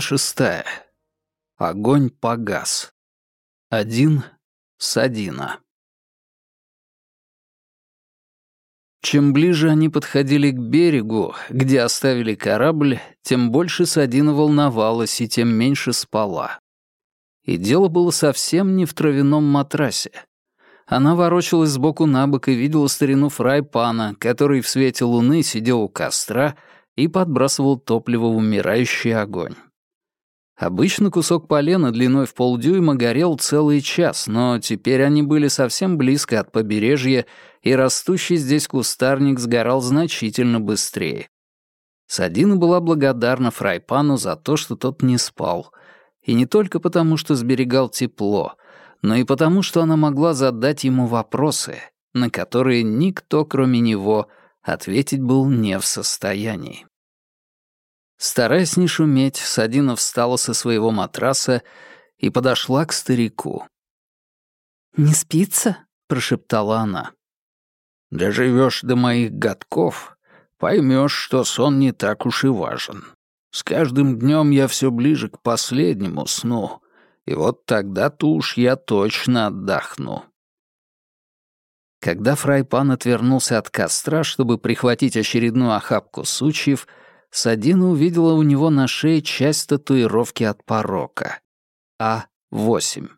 Шестая. Огонь погас. Один Садина. Чем ближе они подходили к берегу, где оставили корабль, тем больше Садина волновалась и тем меньше спала. И дело было совсем не в травяном матрасе. Она ворочалась сбоку на бок и видела старину Фрайпана, который в свете луны сидел у костра и подбрасывал топливо в умирающий огонь. Обычно кусок полена длиной в полдюйма горел целый час, но теперь они были совсем близко от побережья, и растущий здесь кустарник сгорал значительно быстрее. Садина была благодарна Фрайпану за то, что тот не спал. И не только потому, что сберегал тепло, но и потому, что она могла задать ему вопросы, на которые никто, кроме него, ответить был не в состоянии. Стараясь не шуметь, Садина встала со своего матраса и подошла к старику. «Не спится?» — прошептала она. «Доживешь до моих годков, поймешь, что сон не так уж и важен. С каждым днем я все ближе к последнему сну, и вот тогда-то уж я точно отдохну». Когда Фрайпан отвернулся от костра, чтобы прихватить очередную охапку сучьев, Садина увидела у него на шее часть татуировки от порока. А8.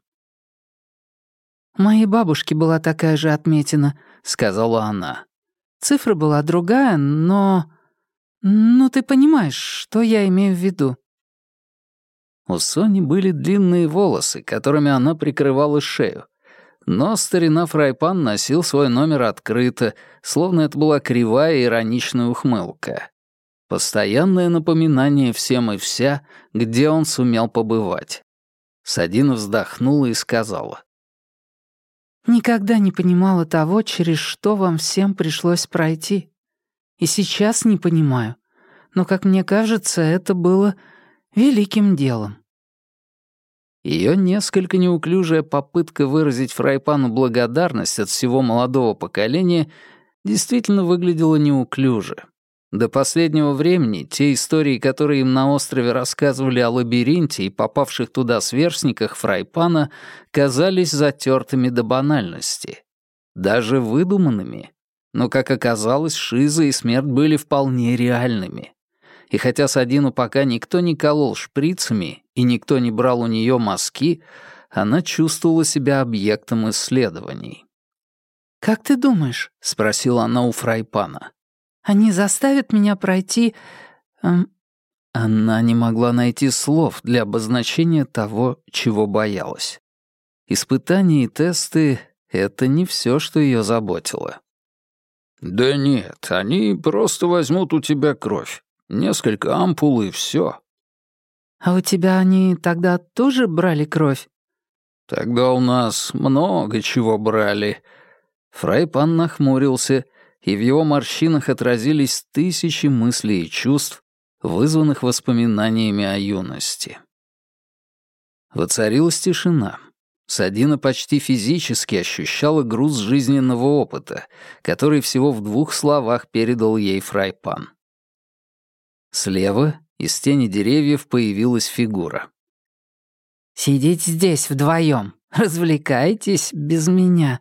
«У моей бабушки была такая же отметина», — сказала она. «Цифра была другая, но... Ну, ты понимаешь, что я имею в виду». У Сони были длинные волосы, которыми она прикрывала шею. Но старина Фрайпан носил свой номер открыто, словно это была кривая ироничная ухмылка. Постоянное напоминание всем и вся, где он сумел побывать. Садина вздохнула и сказала. «Никогда не понимала того, через что вам всем пришлось пройти. И сейчас не понимаю. Но, как мне кажется, это было великим делом». Ее несколько неуклюжая попытка выразить Фрайпану благодарность от всего молодого поколения действительно выглядела неуклюже. До последнего времени те истории, которые им на острове рассказывали о лабиринте и попавших туда сверстниках Фрайпана, казались затертыми до банальности. Даже выдуманными. Но, как оказалось, шиза и смерть были вполне реальными. И хотя Садину пока никто не колол шприцами и никто не брал у нее мазки, она чувствовала себя объектом исследований. «Как ты думаешь?» — спросила она у Фрайпана. Они заставят меня пройти...» эм... Она не могла найти слов для обозначения того, чего боялась. Испытания и тесты — это не все, что ее заботило. «Да нет, они просто возьмут у тебя кровь. Несколько ампул и все. «А у тебя они тогда тоже брали кровь?» «Тогда у нас много чего брали». Фрайпан нахмурился и в его морщинах отразились тысячи мыслей и чувств, вызванных воспоминаниями о юности. Воцарилась тишина. Садина почти физически ощущала груз жизненного опыта, который всего в двух словах передал ей Фрайпан. Слева из тени деревьев появилась фигура. «Сидите здесь вдвоем, развлекайтесь без меня.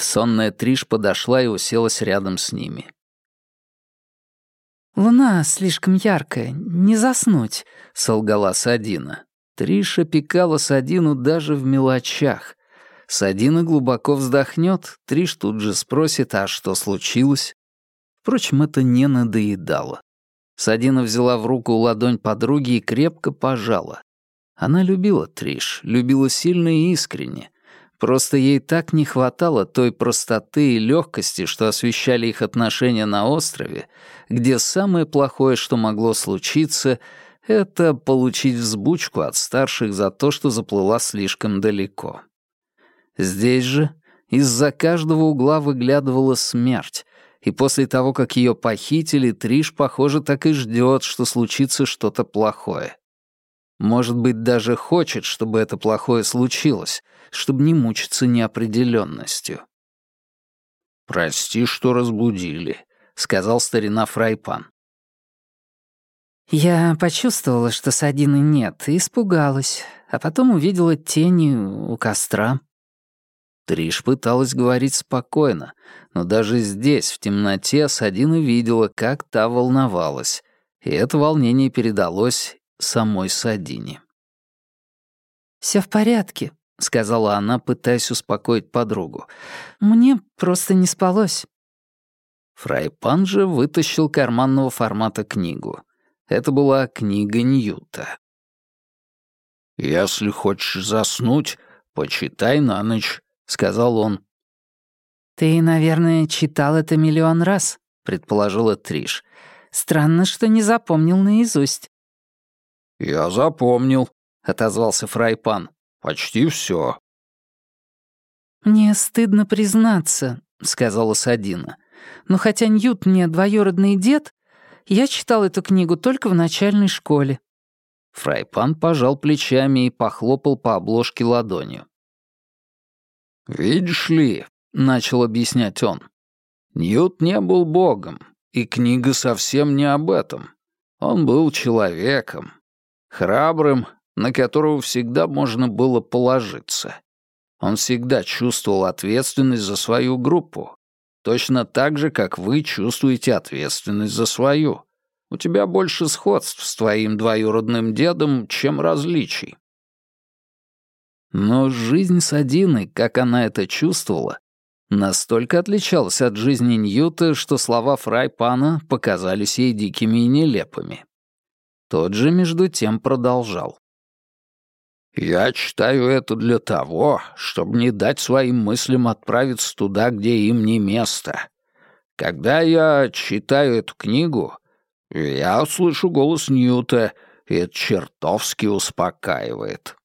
Сонная Триш подошла и уселась рядом с ними. «Луна слишком яркая, не заснуть», — солгала Садина. Триш опекала Садину даже в мелочах. Садина глубоко вздохнет, Триш тут же спросит, а что случилось? Впрочем, это не надоедало. Садина взяла в руку ладонь подруги и крепко пожала. Она любила Триш, любила сильно и искренне, Просто ей так не хватало той простоты и легкости, что освещали их отношения на острове, где самое плохое, что могло случиться, это получить взбучку от старших за то, что заплыла слишком далеко. Здесь же из-за каждого угла выглядывала смерть, и после того, как ее похитили, Триш, похоже, так и ждет, что случится что-то плохое. Может быть, даже хочет, чтобы это плохое случилось, чтобы не мучиться неопределенностью. «Прости, что разбудили», — сказал старина Фрайпан. Я почувствовала, что Садины нет, и испугалась, а потом увидела тени у костра. Триш пыталась говорить спокойно, но даже здесь, в темноте, Садина видела, как та волновалась, и это волнение передалось самой Садине. «Всё в порядке», — сказала она, пытаясь успокоить подругу. «Мне просто не спалось». Фрайпан же вытащил карманного формата книгу. Это была книга Ньюта. «Если хочешь заснуть, почитай на ночь», — сказал он. «Ты, наверное, читал это миллион раз», — предположила Триш. «Странно, что не запомнил наизусть». «Я запомнил», — отозвался Фрайпан. «Почти все. «Мне стыдно признаться», — сказала Садина. «Но хотя Ньют мне двоюродный дед, я читал эту книгу только в начальной школе». Фрайпан пожал плечами и похлопал по обложке ладонью. «Видишь ли», — начал объяснять он, — «Ньют не был богом, и книга совсем не об этом. Он был человеком, храбрым, на которого всегда можно было положиться. Он всегда чувствовал ответственность за свою группу, точно так же, как вы чувствуете ответственность за свою. У тебя больше сходств с твоим двоюродным дедом, чем различий. Но жизнь Садины, как она это чувствовала, настолько отличалась от жизни Ньюта, что слова Фрайпана показались ей дикими и нелепыми. Тот же, между тем, продолжал. Я читаю это для того, чтобы не дать своим мыслям отправиться туда, где им не место. Когда я читаю эту книгу, я слышу голос Ньюта, и это чертовски успокаивает.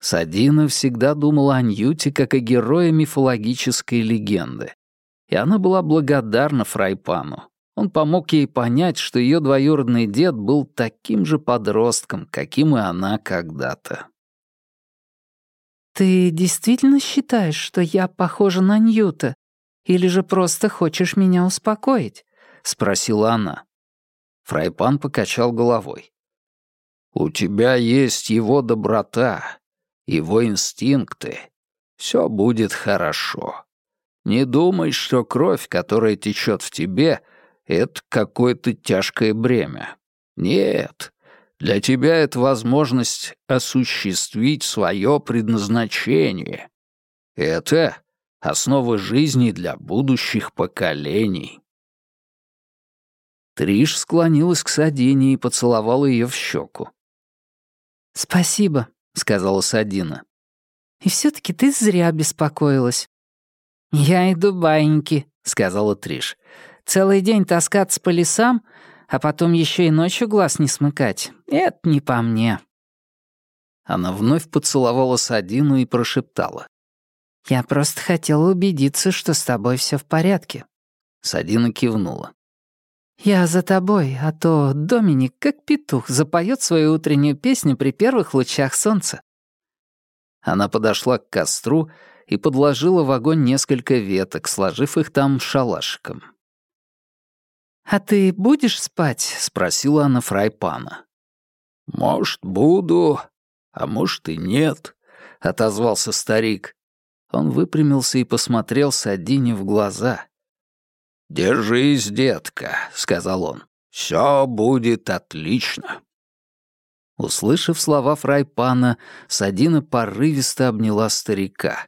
Садина всегда думала о Ньюте как о герое мифологической легенды, и она была благодарна Фрайпану. Он помог ей понять, что ее двоюродный дед был таким же подростком, каким и она когда-то. «Ты действительно считаешь, что я похожа на Ньюта? Или же просто хочешь меня успокоить?» — спросила она. Фрайпан покачал головой. «У тебя есть его доброта, его инстинкты. Все будет хорошо. Не думай, что кровь, которая течет в тебе — это какое-то тяжкое бремя. Нет, для тебя это возможность осуществить свое предназначение. Это основа жизни для будущих поколений. Триш склонилась к Садине и поцеловала ее в щеку. «Спасибо», — сказала Садина. «И все-таки ты зря беспокоилась». «Я иду баиньки», — сказала Триш. Целый день таскаться по лесам, а потом еще и ночью глаз не смыкать — это не по мне». Она вновь поцеловала Садину и прошептала. «Я просто хотела убедиться, что с тобой все в порядке». Садина кивнула. «Я за тобой, а то Доминик, как петух, запоет свою утреннюю песню при первых лучах солнца». Она подошла к костру и подложила в огонь несколько веток, сложив их там шалашиком. «А ты будешь спать?» — спросила она фрайпана. «Может, буду, а может и нет», — отозвался старик. Он выпрямился и посмотрел Садине в глаза. «Держись, детка», — сказал он. «Все будет отлично». Услышав слова фрайпана, Садина порывисто обняла старика.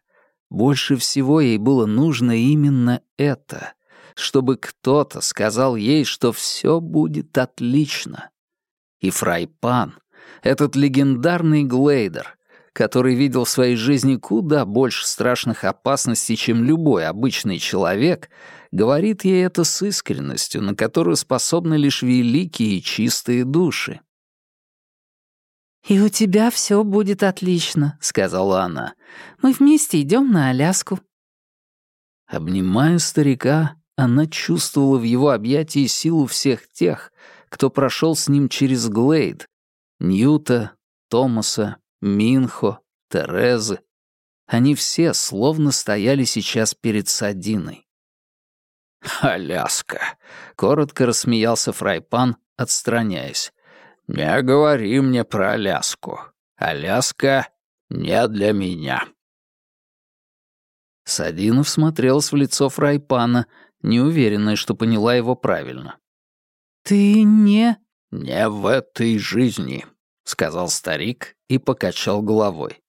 Больше всего ей было нужно именно это чтобы кто-то сказал ей, что все будет отлично. И Фрайпан, этот легендарный глейдер, который видел в своей жизни куда больше страшных опасностей, чем любой обычный человек, говорит ей это с искренностью, на которую способны лишь великие и чистые души. «И у тебя все будет отлично», — сказала она. «Мы вместе идем на Аляску». Обнимая старика, она чувствовала в его объятии силу всех тех, кто прошел с ним через Глейд. Ньюта, Томаса, Минхо, Терезы. Они все словно стояли сейчас перед Садиной. «Аляска!» — коротко рассмеялся Фрайпан отстраняясь. «Не говори мне про Аляску. Аляска не для меня». Садинов смотрелся в лицо Фрайпана, неуверенная, что поняла его правильно. «Ты не...» «Не в этой жизни», — сказал старик и покачал головой.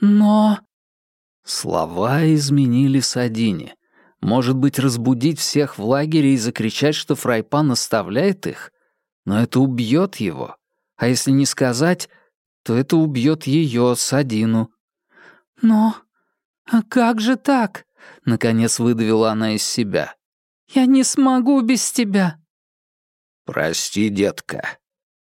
«Но...» Слова изменили Садине. Может быть, разбудить всех в лагере и закричать, что Фрайпан оставляет их? Но это убьет его. А если не сказать, то это убьет ее, Садину. «Но... А как же так?» — наконец выдавила она из себя. «Я не смогу без тебя». «Прости, детка,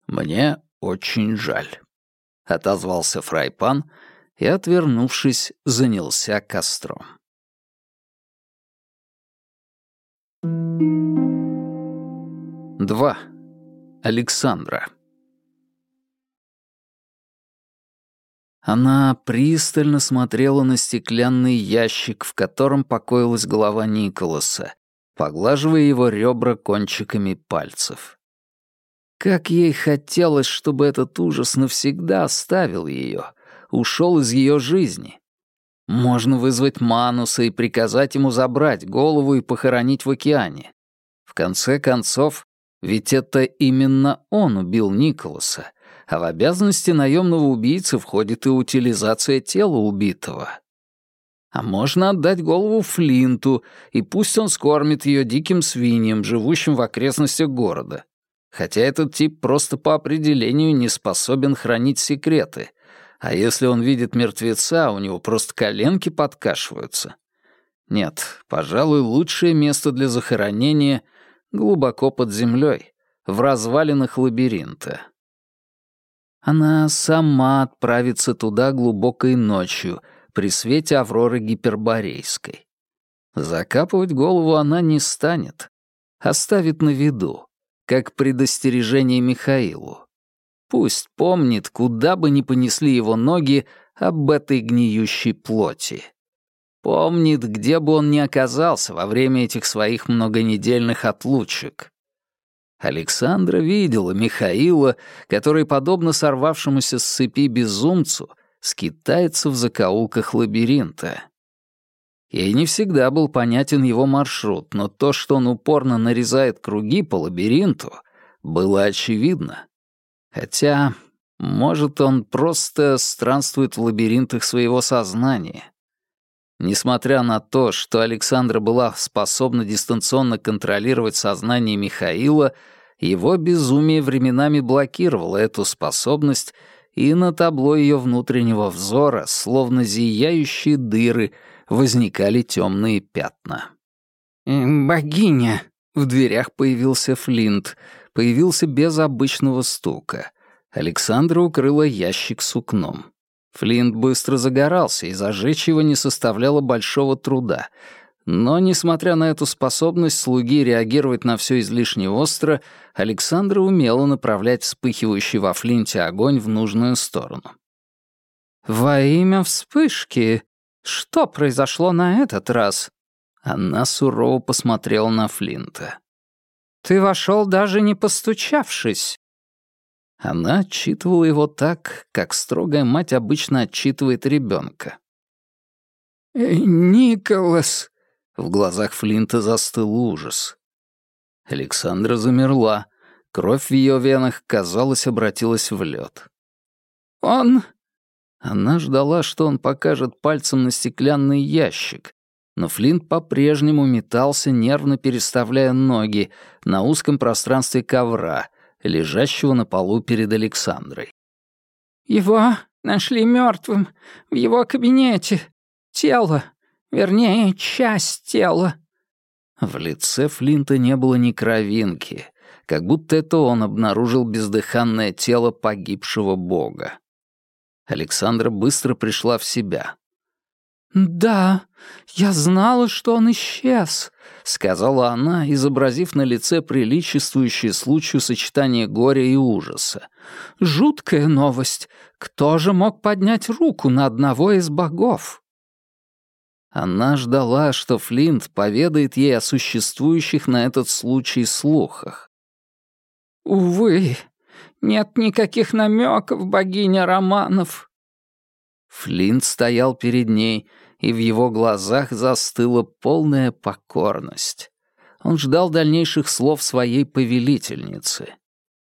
мне очень жаль», — отозвался Фрайпан и, отвернувшись, занялся костром. Два. Александра. Она пристально смотрела на стеклянный ящик, в котором покоилась голова Николаса, поглаживая его ребра кончиками пальцев. Как ей хотелось, чтобы этот ужас навсегда оставил ее, ушел из ее жизни. Можно вызвать Мануса и приказать ему забрать голову и похоронить в океане. В конце концов, ведь это именно он убил Николаса, а в обязанности наемного убийцы входит и утилизация тела убитого. А можно отдать голову Флинту, и пусть он скормит ее диким свиньям, живущим в окрестностях города. Хотя этот тип просто по определению не способен хранить секреты. А если он видит мертвеца, у него просто коленки подкашиваются. Нет, пожалуй, лучшее место для захоронения — глубоко под землей, в развалинах лабиринта. Она сама отправится туда глубокой ночью, при свете Авроры Гиперборейской. Закапывать голову она не станет, оставит на виду, как предостережение Михаилу. Пусть помнит, куда бы ни понесли его ноги об этой гниющей плоти. Помнит, где бы он ни оказался во время этих своих многонедельных отлучек. Александра видела Михаила, который, подобно сорвавшемуся с цепи безумцу, скитается в закоулках лабиринта. Ей не всегда был понятен его маршрут, но то, что он упорно нарезает круги по лабиринту, было очевидно. Хотя, может, он просто странствует в лабиринтах своего сознания. Несмотря на то, что Александра была способна дистанционно контролировать сознание Михаила, его безумие временами блокировало эту способность, и на табло ее внутреннего взора, словно зияющие дыры, возникали темные пятна. «Богиня!» — в дверях появился Флинт, появился без обычного стука. Александра укрыла ящик сукном. Флинт быстро загорался, и зажечь его не составляло большого труда. Но, несмотря на эту способность слуги реагировать на все излишне остро, Александра умела направлять вспыхивающий во Флинте огонь в нужную сторону. «Во имя вспышки! Что произошло на этот раз?» Она сурово посмотрела на Флинта. «Ты вошел даже не постучавшись. Она отчитывала его так, как строгая мать обычно отчитывает ребенка. «Э, «Николас!» — в глазах Флинта застыл ужас. Александра замерла. Кровь в ее венах, казалось, обратилась в лед. «Он...» Она ждала, что он покажет пальцем на стеклянный ящик, но Флинт по-прежнему метался, нервно переставляя ноги на узком пространстве ковра, лежащего на полу перед Александрой. «Его нашли мертвым в его кабинете. Тело, вернее, часть тела». В лице Флинта не было ни кровинки, как будто это он обнаружил бездыханное тело погибшего бога. Александра быстро пришла в себя. «Да, я знала, что он исчез», — сказала она, изобразив на лице приличествующее случаю сочетание горя и ужаса. «Жуткая новость. Кто же мог поднять руку на одного из богов?» Она ждала, что Флинт поведает ей о существующих на этот случай слухах. «Увы, нет никаких намеков, богиня Романов». Флинт стоял перед ней, и в его глазах застыла полная покорность. Он ждал дальнейших слов своей повелительницы.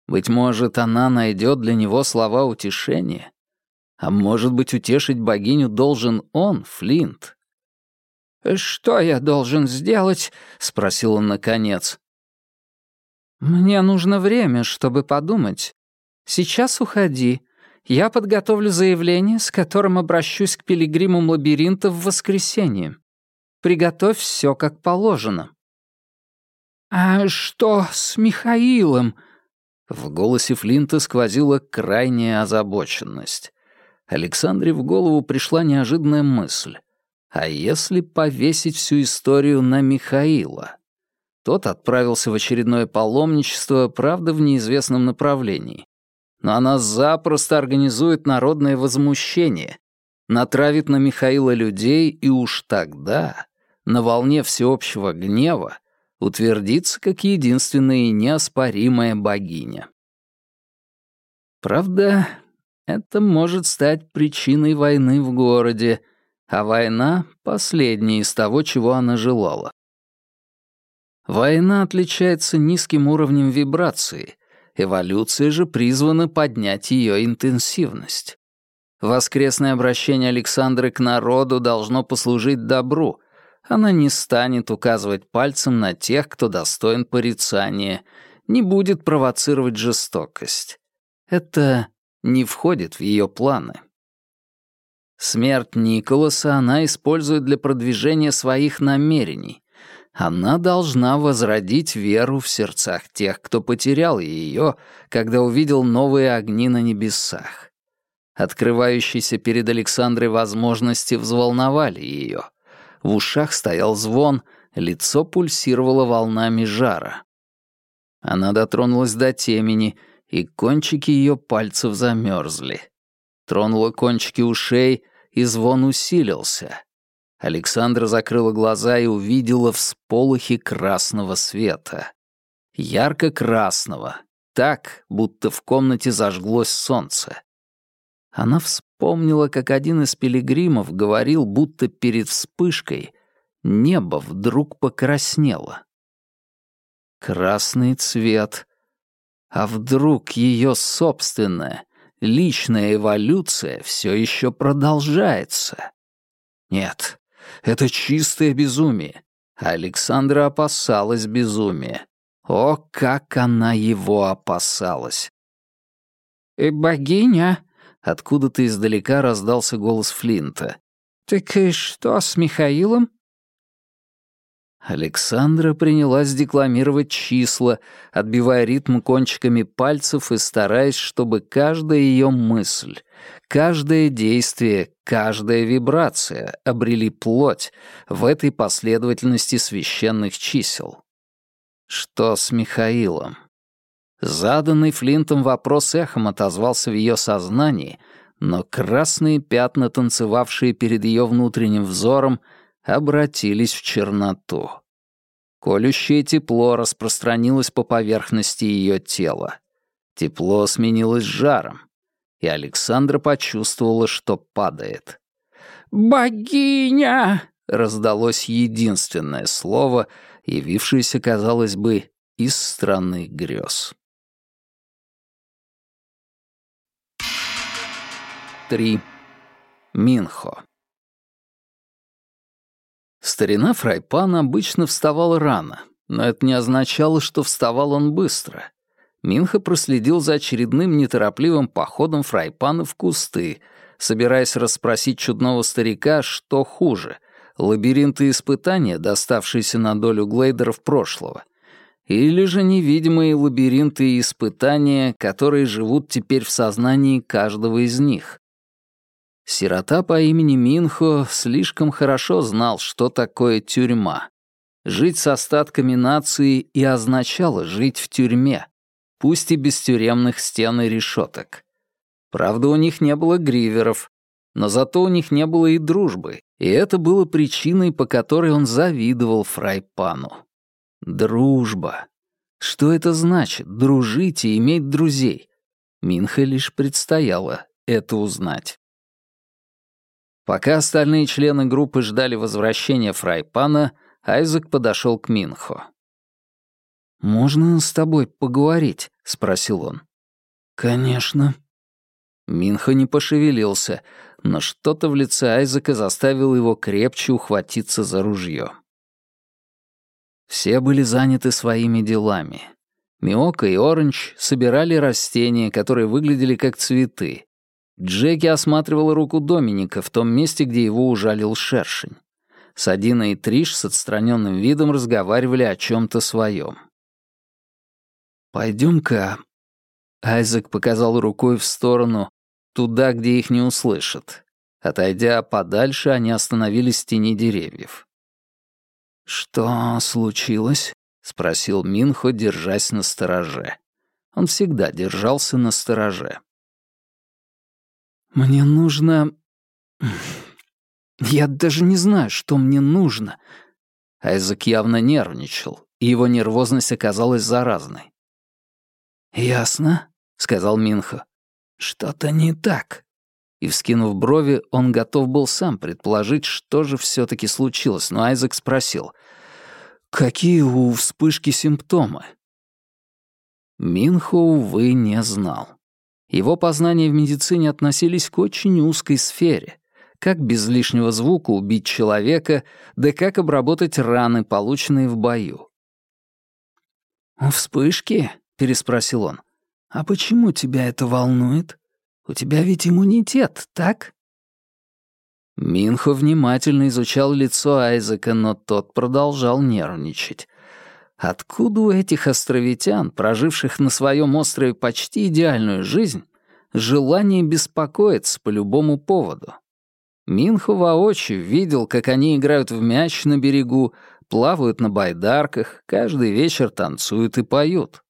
Быть может, она найдет для него слова утешения. А может быть, утешить богиню должен он, Флинт. «Что я должен сделать?» — спросил он наконец. «Мне нужно время, чтобы подумать. Сейчас уходи. Я подготовлю заявление, с которым обращусь к пилигримам лабиринта в воскресенье. Приготовь все как положено». «А что с Михаилом?» В голосе Флинта сквозила крайняя озабоченность. Александре в голову пришла неожиданная мысль. А если повесить всю историю на Михаила? Тот отправился в очередное паломничество, правда, в неизвестном направлении. Но она запросто организует народное возмущение, натравит на Михаила людей, и уж тогда, на волне всеобщего гнева, утвердится как единственная и неоспоримая богиня. Правда, это может стать причиной войны в городе, а война — последняя из того, чего она желала. Война отличается низким уровнем вибрации, эволюция же призвана поднять ее интенсивность. Воскресное обращение Александры к народу должно послужить добру. Она не станет указывать пальцем на тех, кто достоин порицания, не будет провоцировать жестокость. Это не входит в ее планы. Смерть Николаса она использует для продвижения своих намерений, она должна возродить веру в сердцах тех, кто потерял ее, когда увидел новые огни на небесах. Открывающиеся перед Александрой возможности взволновали ее. В ушах стоял звон, лицо пульсировало волнами жара. Она дотронулась до темени, и кончики ее пальцев замерзли. Тронула кончики ушей, и звон усилился. Александра закрыла глаза и увидела всполохи красного света. Ярко-красного, так, будто в комнате зажглось солнце. Она вспомнила, как один из пилигримов говорил, будто перед вспышкой небо вдруг покраснело. Красный цвет. А вдруг ее собственная, личная эволюция все еще продолжается? Нет, это чистое безумие. Александра опасалась безумия. О, как она его опасалась! «И богиня?» — откуда-то издалека раздался голос Флинта. «Так и что с Михаилом?» Александра принялась декламировать числа, отбивая ритм кончиками пальцев и стараясь, чтобы каждая ее мысль, каждое действие, каждая вибрация обрели плоть в этой последовательности священных чисел. Что с Михаилом? Заданный Флинтом вопрос эхом отозвался в ее сознании, но красные пятна, танцевавшие перед ее внутренним взором, обратились в черноту. Колющее тепло распространилось по поверхности ее тела. Тепло сменилось жаром, и Александра почувствовала, что падает. «Богиня!» — раздалось единственное слово, явившееся, казалось бы, из страны грез. Три. Минхо. Старина Фрайпан обычно вставал рано, но это не означало, что вставал он быстро. Минха проследил за очередным неторопливым походом Фрайпана в кусты, собираясь расспросить чудного старика, что хуже — лабиринты испытания, доставшиеся на долю глейдеров прошлого, или же невидимые лабиринты испытания, которые живут теперь в сознании каждого из них. Сирота по имени Минхо слишком хорошо знал, что такое тюрьма. Жить с остатками нации и означало жить в тюрьме, пусть и без тюремных стен и решеток. Правда, у них не было гриверов, но зато у них не было и дружбы, и это было причиной, по которой он завидовал Фрайпану. Дружба. Что это значит — дружить и иметь друзей? Минха лишь предстояло это узнать. Пока остальные члены группы ждали возвращения Фрайпана, Айзек подошел к Минхо. «Можно с тобой поговорить?» — спросил он. «Конечно». Минхо не пошевелился, но что-то в лице Айзека заставило его крепче ухватиться за ружье. Все были заняты своими делами. Миока и Оранж собирали растения, которые выглядели как цветы. Джеки осматривала руку Доминика в том месте, где его ужалил шершень. Садина и Триш с отстраненным видом разговаривали о чем-то своем. «Пойдем-ка...» Айзек показал рукой в сторону, туда, где их не услышат. Отойдя подальше, они остановились в тени деревьев. «Что случилось?» — спросил Минхо, держась на стороже. Он всегда держался на стороже. «Мне нужно... Я даже не знаю, что мне нужно». Айзек явно нервничал, и его нервозность оказалась заразной. «Ясно», — сказал Минхо. «Что-то не так». И, вскинув брови, он готов был сам предположить, что же все таки случилось, но Айзек спросил, «Какие у вспышки симптомы?» Минхо, увы, не знал. Его познания в медицине относились к очень узкой сфере. Как без лишнего звука убить человека, да как обработать раны, полученные в бою. «Вспышки?» — переспросил он. «А почему тебя это волнует? У тебя ведь иммунитет, так?» Минхо внимательно изучал лицо Айзека, но тот продолжал нервничать. Откуда у этих островитян, проживших на своем острове почти идеальную жизнь, желание беспокоиться по любому поводу? Минхо воочию видел, как они играют в мяч на берегу, плавают на байдарках, каждый вечер танцуют и поют.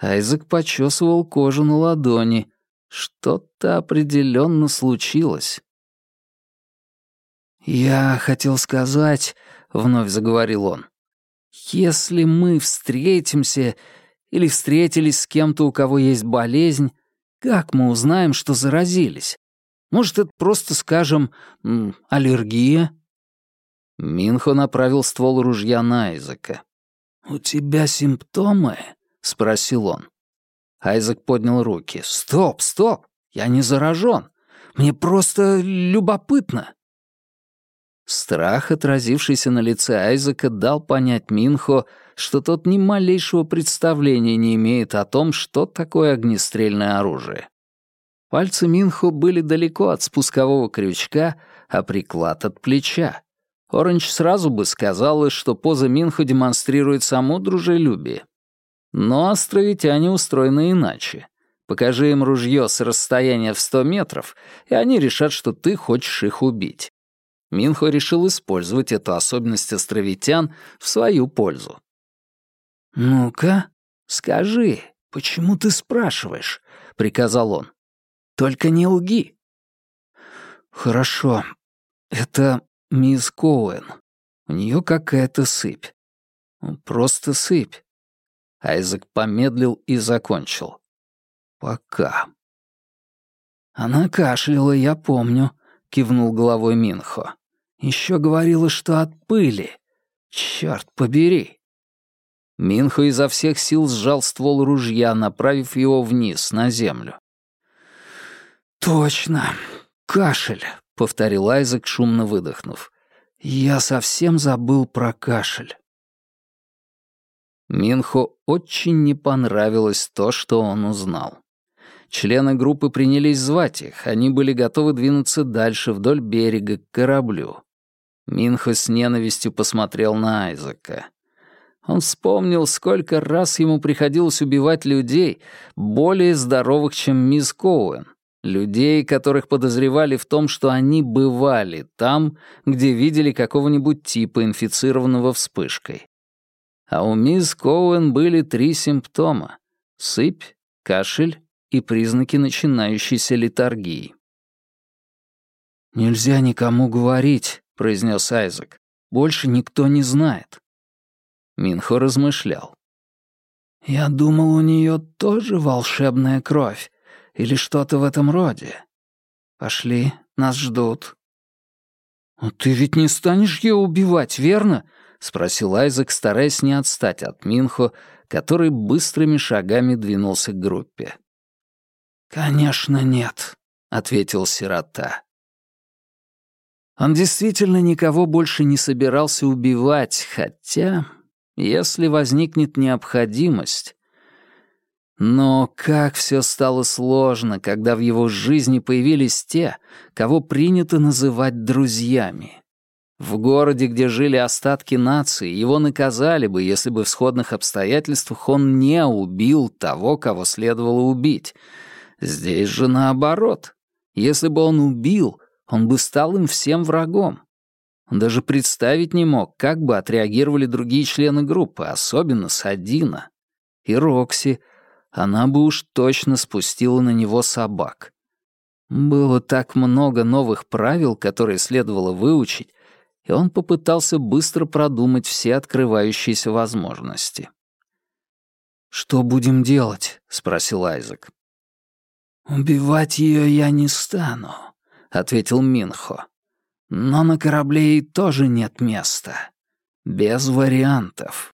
Айзек почесывал кожу на ладони. Что-то определенно случилось. «Я хотел сказать», — вновь заговорил он, «если мы встретимся или встретились с кем-то, у кого есть болезнь, как мы узнаем, что заразились? Может, это просто, скажем, аллергия?» Минхо направил ствол ружья на Айзека. «У тебя симптомы?» — спросил он. Айзек поднял руки. «Стоп, стоп! Я не заражен. Мне просто любопытно». Страх, отразившийся на лице Айзека, дал понять Минхо, что тот ни малейшего представления не имеет о том, что такое огнестрельное оружие. Пальцы Минхо были далеко от спускового крючка, а приклад от плеча. Оранж сразу бы сказала, что поза Минхо демонстрирует само дружелюбие. Но островитяне устроены иначе. Покажи им ружье с расстояния в сто метров, и они решат, что ты хочешь их убить. Минхо решил использовать эту особенность островитян в свою пользу. «Ну-ка, скажи, почему ты спрашиваешь?» — приказал он. «Только не лги». «Хорошо. Это мисс Коуэн. У нее какая-то сыпь. Просто сыпь. Айзек помедлил и закончил. «Пока». «Она кашляла, я помню», — кивнул головой Минхо. «Еще говорила, что от пыли. Черт побери». Минхо изо всех сил сжал ствол ружья, направив его вниз, на землю. «Точно. Кашель», — повторил Айзек, шумно выдохнув. «Я совсем забыл про кашель». Минхо очень не понравилось то, что он узнал. Члены группы принялись звать их, они были готовы двинуться дальше вдоль берега к кораблю. Минхо с ненавистью посмотрел на Айзека. Он вспомнил, сколько раз ему приходилось убивать людей, более здоровых, чем мисс Коуэн. Людей, которых подозревали в том, что они бывали там, где видели какого-нибудь типа, инфицированного вспышкой. А у мисс Коуэн были три симптома — сыпь, кашель и признаки начинающейся литургии. «Нельзя никому говорить», — произнес Айзек. «Больше никто не знает». Минхо размышлял. «Я думал, у нее тоже волшебная кровь или что-то в этом роде. Пошли, нас ждут». «А ты ведь не станешь ее убивать, верно?» — спросил Айзек, стараясь не отстать от Минхо, который быстрыми шагами двинулся к группе. «Конечно нет», — ответил сирота. Он действительно никого больше не собирался убивать, хотя, если возникнет необходимость... Но как все стало сложно, когда в его жизни появились те, кого принято называть друзьями. В городе, где жили остатки нации, его наказали бы, если бы в сходных обстоятельствах он не убил того, кого следовало убить. Здесь же наоборот. Если бы он убил, он бы стал им всем врагом. Он даже представить не мог, как бы отреагировали другие члены группы, особенно Садина. И Рокси, она бы уж точно спустила на него собак. Было так много новых правил, которые следовало выучить, и он попытался быстро продумать все открывающиеся возможности. «Что будем делать?» — спросил Айзек. «Убивать ее я не стану», — ответил Минхо. «Но на корабле ей тоже нет места. Без вариантов».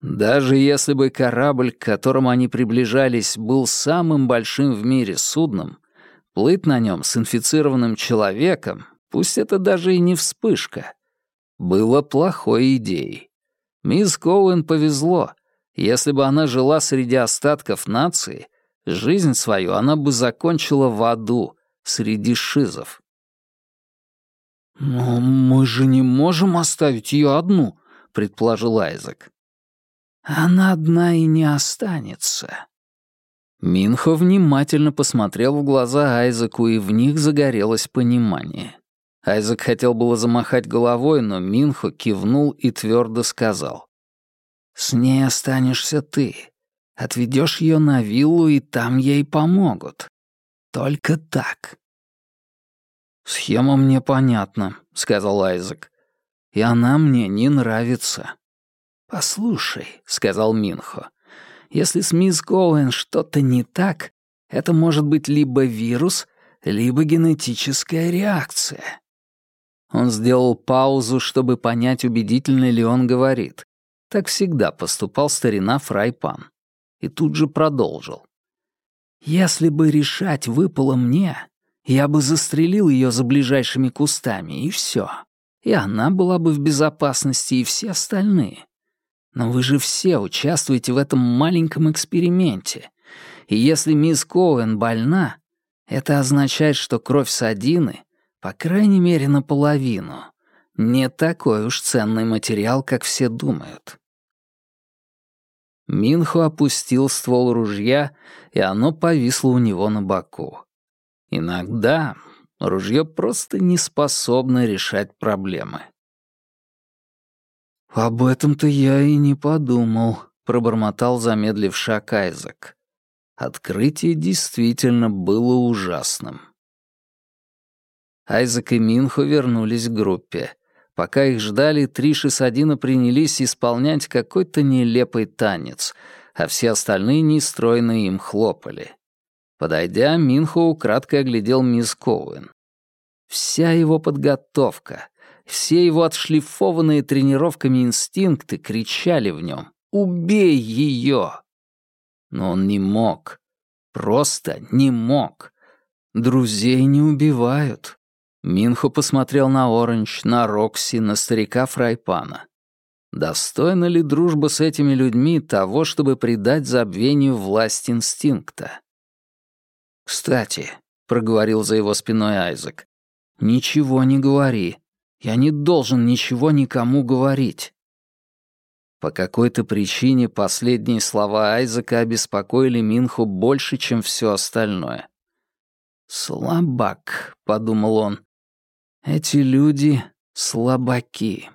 Даже если бы корабль, к которому они приближались, был самым большим в мире судном, плыть на нем с инфицированным человеком Пусть это даже и не вспышка. Было плохой идеей. Мисс Коуэн повезло. Если бы она жила среди остатков нации, жизнь свою она бы закончила в аду, среди шизов. «Но мы же не можем оставить ее одну», — предположил Айзек. «Она одна и не останется». Минхо внимательно посмотрел в глаза Айзеку, и в них загорелось понимание. Айзек хотел было замахать головой, но Минхо кивнул и твердо сказал. «С ней останешься ты. Отведешь ее на виллу, и там ей помогут. Только так». «Схема мне понятна», — сказал Айзек. «И она мне не нравится». «Послушай», — сказал Минхо, — «если с мисс Коуэн что-то не так, это может быть либо вирус, либо генетическая реакция. Он сделал паузу, чтобы понять, убедительно ли он говорит. Так всегда поступал старина Фрайпан. И тут же продолжил. «Если бы решать выпало мне, я бы застрелил ее за ближайшими кустами, и все. И она была бы в безопасности, и все остальные. Но вы же все участвуете в этом маленьком эксперименте. И если мисс Коуэн больна, это означает, что кровь Садины по крайней мере, наполовину. Не такой уж ценный материал, как все думают. Минху опустил ствол ружья, и оно повисло у него на боку. Иногда ружье просто не способно решать проблемы. «Об этом-то я и не подумал», — пробормотал замедлив шаг Айзек. Открытие действительно было ужасным. Айзек и Минхо вернулись к группе. Пока их ждали, три Шисадина принялись исполнять какой-то нелепый танец, а все остальные нестройно им хлопали. Подойдя, Минхо украдкой оглядел мисс Коуэн. Вся его подготовка, все его отшлифованные тренировками инстинкты кричали в нем «Убей ее!». Но он не мог. Просто не мог. Друзей не убивают. Минхо посмотрел на Оранж, на Рокси, на старика Фрайпана. Достойна ли дружба с этими людьми того, чтобы придать забвению власть инстинкта? «Кстати», — проговорил за его спиной Айзек, — «ничего не говори. Я не должен ничего никому говорить». По какой-то причине последние слова Айзека обеспокоили Минху больше, чем все остальное. «Слабак», — подумал он, эти люди — слабаки.